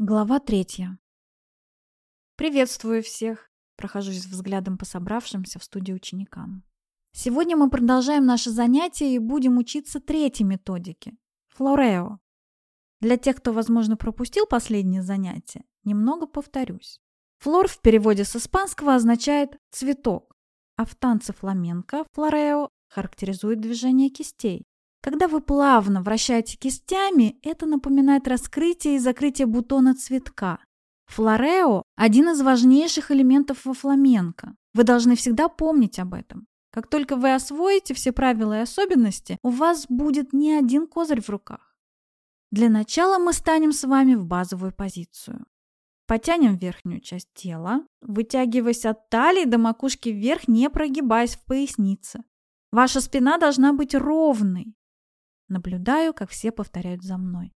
Глава третья. Приветствую всех. Прохожусь взглядом по собравшимся в студии ученикам. Сегодня мы продолжаем наше занятие и будем учиться третьей методике – флорео. Для тех, кто, возможно, пропустил последнее занятие, немного повторюсь. Флор в переводе с испанского означает «цветок», а в танце фламенко флорео характеризует движение кистей. Когда вы плавно вращаете кистями, это напоминает раскрытие и закрытие бутона цветка. Флорео – один из важнейших элементов во фламенко. Вы должны всегда помнить об этом. Как только вы освоите все правила и особенности, у вас будет не один козырь в руках. Для начала мы станем с вами в базовую позицию. Потянем верхнюю часть тела, вытягиваясь от талии до макушки вверх, не прогибаясь в пояснице. Ваша спина должна быть ровной, Наблюдаю, как все повторяют за мной.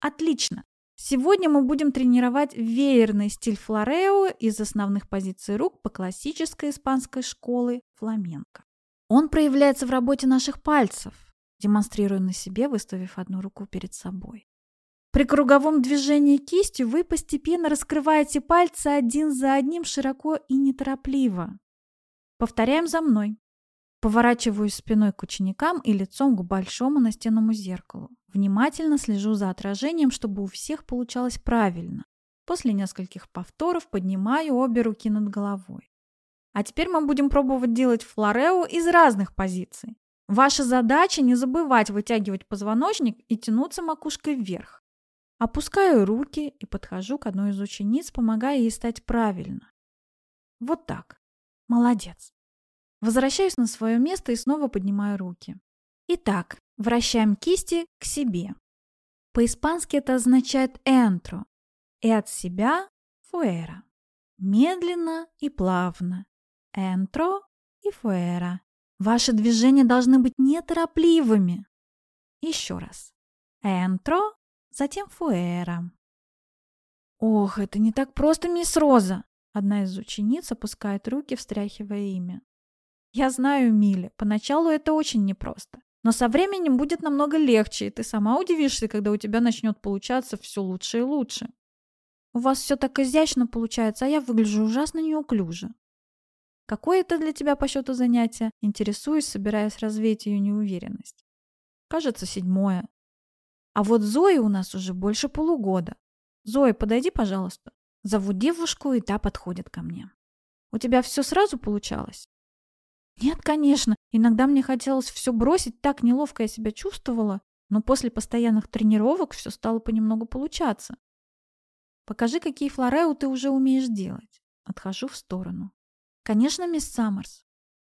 Отлично! Сегодня мы будем тренировать веерный стиль флорео из основных позиций рук по классической испанской школы фламенко. Он проявляется в работе наших пальцев, демонстрируя на себе, выставив одну руку перед собой. При круговом движении кистью вы постепенно раскрываете пальцы один за одним широко и неторопливо. Повторяем за мной. Поворачиваюсь спиной к ученикам и лицом к большому настенному зеркалу. Внимательно слежу за отражением, чтобы у всех получалось правильно. После нескольких повторов поднимаю обе руки над головой. А теперь мы будем пробовать делать флорео из разных позиций. Ваша задача не забывать вытягивать позвоночник и тянуться макушкой вверх. Опускаю руки и подхожу к одной из учениц, помогая ей стать правильно. Вот так. Молодец. Возвращаюсь на свое место и снова поднимаю руки. Итак, вращаем кисти к себе. По-испански это означает «entro» и от себя «fuera». Медленно и плавно. «Entro» и «fuera». Ваши движения должны быть неторопливыми. Еще раз. «Entro», затем «fuera». Ох, это не так просто, мисс Роза. Одна из учениц опускает руки, встряхивая имя. Я знаю, Миля, поначалу это очень непросто. Но со временем будет намного легче, и ты сама удивишься, когда у тебя начнет получаться все лучше и лучше. У вас все так изящно получается, а я выгляжу ужасно неуклюже. Какое это для тебя по счету занятие? Интересуюсь, собираясь развеять ее неуверенность. Кажется, седьмое. А вот Зои у нас уже больше полугода. Зоя, подойди, пожалуйста. Зову девушку, и та подходит ко мне. У тебя все сразу получалось? Нет, конечно, иногда мне хотелось все бросить, так неловко я себя чувствовала, но после постоянных тренировок все стало понемногу получаться. Покажи, какие флорео ты уже умеешь делать. Отхожу в сторону. Конечно, мисс Саммерс.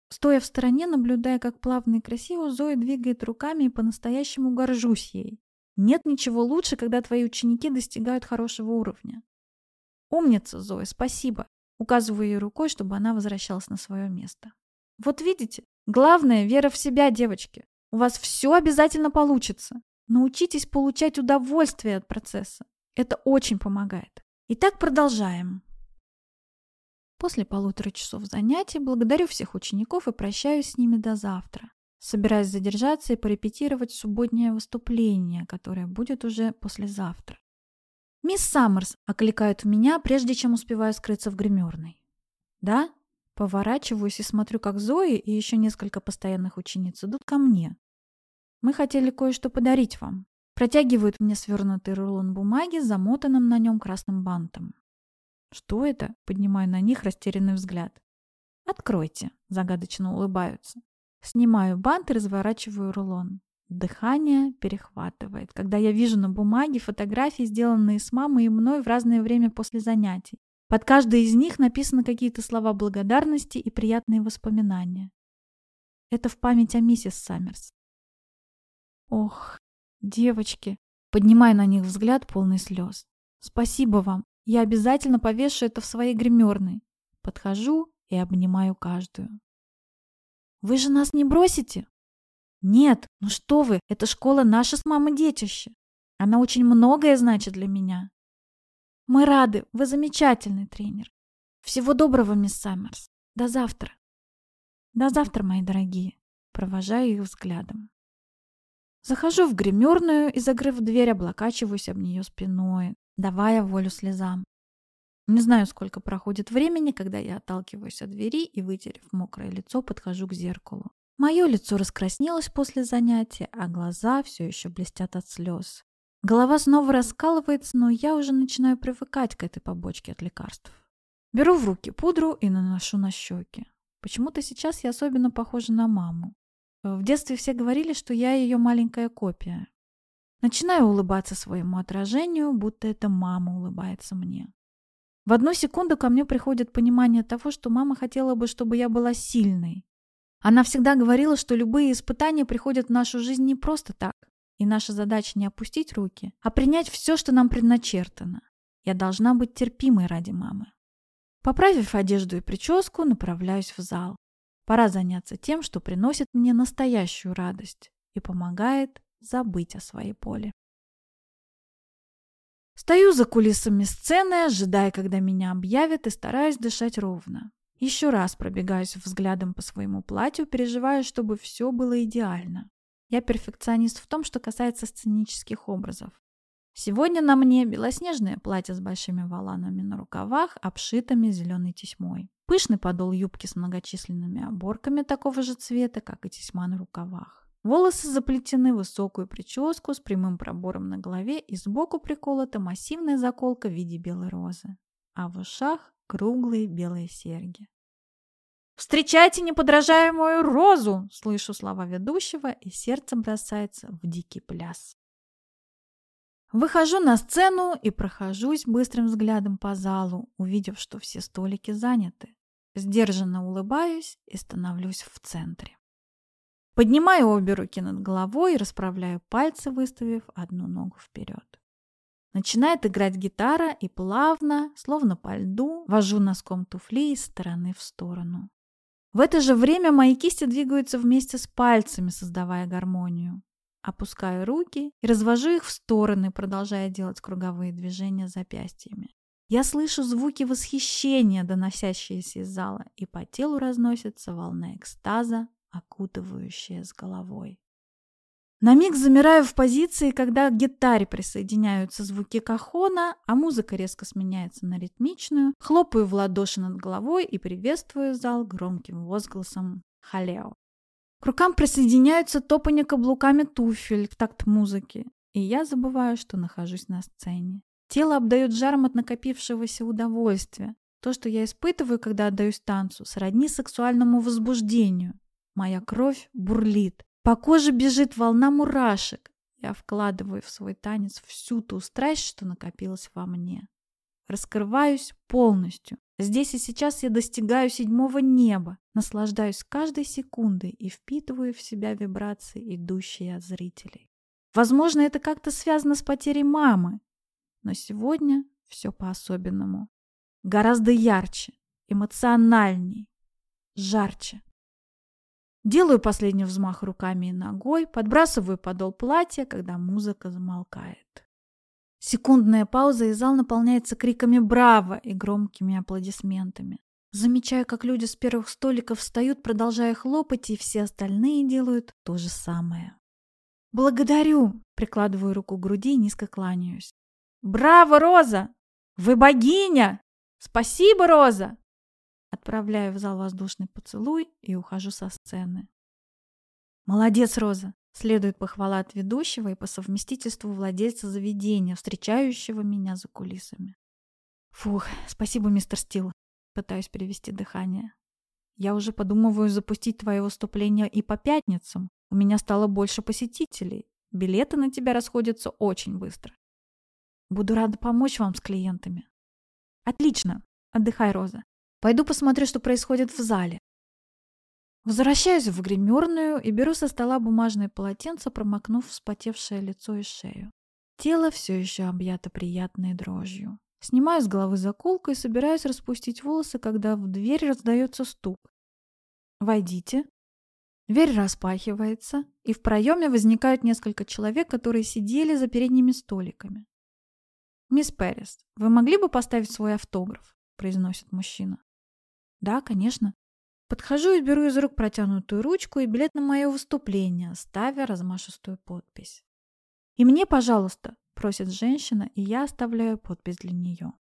Стоя в стороне, наблюдая, как плавно и красиво Зоя двигает руками и по-настоящему горжусь ей. Нет ничего лучше, когда твои ученики достигают хорошего уровня. Умница, Зоя, спасибо. Указываю ей рукой, чтобы она возвращалась на свое место. Вот видите, главное – вера в себя, девочки. У вас все обязательно получится. Научитесь получать удовольствие от процесса. Это очень помогает. Итак, продолжаем. После полутора часов занятий благодарю всех учеников и прощаюсь с ними до завтра. Собираюсь задержаться и порепетировать субботнее выступление, которое будет уже послезавтра. «Мисс Саммерс!» – окликают меня, прежде чем успеваю скрыться в гримерной. «Да?» Поворачиваюсь и смотрю, как Зои и еще несколько постоянных учениц идут ко мне. Мы хотели кое-что подарить вам. Протягивают мне свернутый рулон бумаги с замотанным на нем красным бантом. Что это? Поднимаю на них растерянный взгляд. Откройте, загадочно улыбаются. Снимаю бант и разворачиваю рулон. Дыхание перехватывает, когда я вижу на бумаге фотографии, сделанные с мамой и мной в разное время после занятий. Под каждой из них написаны какие-то слова благодарности и приятные воспоминания. Это в память о миссис Саммерс. Ох, девочки, поднимая на них взгляд полный слез. Спасибо вам. Я обязательно повешу это в своей гримерной. Подхожу и обнимаю каждую. Вы же нас не бросите? Нет, ну что вы, эта школа наша с мамой детище. Она очень многое значит для меня. Мы рады, вы замечательный тренер. Всего доброго, мисс Саммерс. До завтра. До завтра, мои дорогие. Провожаю их взглядом. Захожу в гримерную и, закрыв дверь, облокачиваюсь об нее спиной. давая волю слезам. Не знаю, сколько проходит времени, когда я отталкиваюсь от двери и, вытерев мокрое лицо, подхожу к зеркалу. Мое лицо раскраснелось после занятия, а глаза все еще блестят от слез. Голова снова раскалывается, но я уже начинаю привыкать к этой побочке от лекарств. Беру в руки пудру и наношу на щеки. Почему-то сейчас я особенно похожа на маму. В детстве все говорили, что я ее маленькая копия. Начинаю улыбаться своему отражению, будто это мама улыбается мне. В одну секунду ко мне приходит понимание того, что мама хотела бы, чтобы я была сильной. Она всегда говорила, что любые испытания приходят в нашу жизнь не просто так, и наша задача не опустить руки, а принять все, что нам предначертано. Я должна быть терпимой ради мамы. Поправив одежду и прическу, направляюсь в зал. Пора заняться тем, что приносит мне настоящую радость и помогает забыть о своей боли. Стою за кулисами сцены, ожидая, когда меня объявят, и стараюсь дышать ровно. Еще раз пробегаюсь взглядом по своему платью, переживая, чтобы все было идеально. Я перфекционист в том, что касается сценических образов. Сегодня на мне белоснежное платье с большими воланами на рукавах, обшитыми зеленой тесьмой. Пышный подол юбки с многочисленными оборками такого же цвета, как и тесьма на рукавах. Волосы заплетены в высокую прическу с прямым пробором на голове и сбоку приколота массивная заколка в виде белой розы, а в ушах круглые белые серьги. «Встречайте неподражаемую розу!» Слышу слова ведущего, и сердце бросается в дикий пляс. Выхожу на сцену и прохожусь быстрым взглядом по залу, увидев, что все столики заняты. Сдержанно улыбаюсь и становлюсь в центре. Поднимаю обе руки над головой и расправляю пальцы, выставив одну ногу вперед. Начинает играть гитара и плавно, словно по льду, вожу носком туфли из стороны в сторону. В это же время мои кисти двигаются вместе с пальцами, создавая гармонию. Опускаю руки и развожу их в стороны, продолжая делать круговые движения запястьями. Я слышу звуки восхищения, доносящиеся из зала, и по телу разносится волна экстаза, окутывающее с головой. На миг замираю в позиции, когда к гитаре присоединяются звуки кахона, а музыка резко сменяется на ритмичную, хлопаю в ладоши над головой и приветствую зал громким возгласом «Халео». К рукам присоединяются топанье каблуками туфель в такт музыки, и я забываю, что нахожусь на сцене. Тело обдает жаром от накопившегося удовольствия. То, что я испытываю, когда отдаюсь танцу, сродни сексуальному возбуждению. Моя кровь бурлит. По коже бежит волна мурашек. Я вкладываю в свой танец всю ту страсть, что накопилась во мне. Раскрываюсь полностью. Здесь и сейчас я достигаю седьмого неба, наслаждаюсь каждой секундой и впитываю в себя вибрации, идущие от зрителей. Возможно, это как-то связано с потерей мамы, но сегодня все по-особенному. Гораздо ярче, эмоциональней, жарче. Делаю последний взмах руками и ногой, подбрасываю подол платья, когда музыка замолкает. Секундная пауза, и зал наполняется криками «Браво!» и громкими аплодисментами. Замечаю, как люди с первых столиков встают, продолжая хлопать, и все остальные делают то же самое. «Благодарю!» — прикладываю руку к груди и низко кланяюсь. «Браво, Роза! Вы богиня! Спасибо, Роза!» Отправляю в зал воздушный поцелуй и ухожу со сцены. «Молодец, Роза!» Следует похвала от ведущего и по совместительству владельца заведения, встречающего меня за кулисами. «Фух, спасибо, мистер Стил!» Пытаюсь перевести дыхание. «Я уже подумываю запустить твое выступление и по пятницам. У меня стало больше посетителей. Билеты на тебя расходятся очень быстро. Буду рада помочь вам с клиентами». «Отлично! Отдыхай, Роза. Пойду посмотрю, что происходит в зале. Возвращаюсь в гримерную и беру со стола бумажное полотенце, промокнув вспотевшее лицо и шею. Тело все еще объято приятной дрожью. Снимаю с головы заколку и собираюсь распустить волосы, когда в дверь раздается стук. «Войдите». Дверь распахивается, и в проеме возникают несколько человек, которые сидели за передними столиками. «Мисс Перес, вы могли бы поставить свой автограф?» – произносит мужчина. Да, конечно. Подхожу и беру из рук протянутую ручку и билет на мое выступление, ставя размашистую подпись. И мне, пожалуйста, просит женщина, и я оставляю подпись для нее.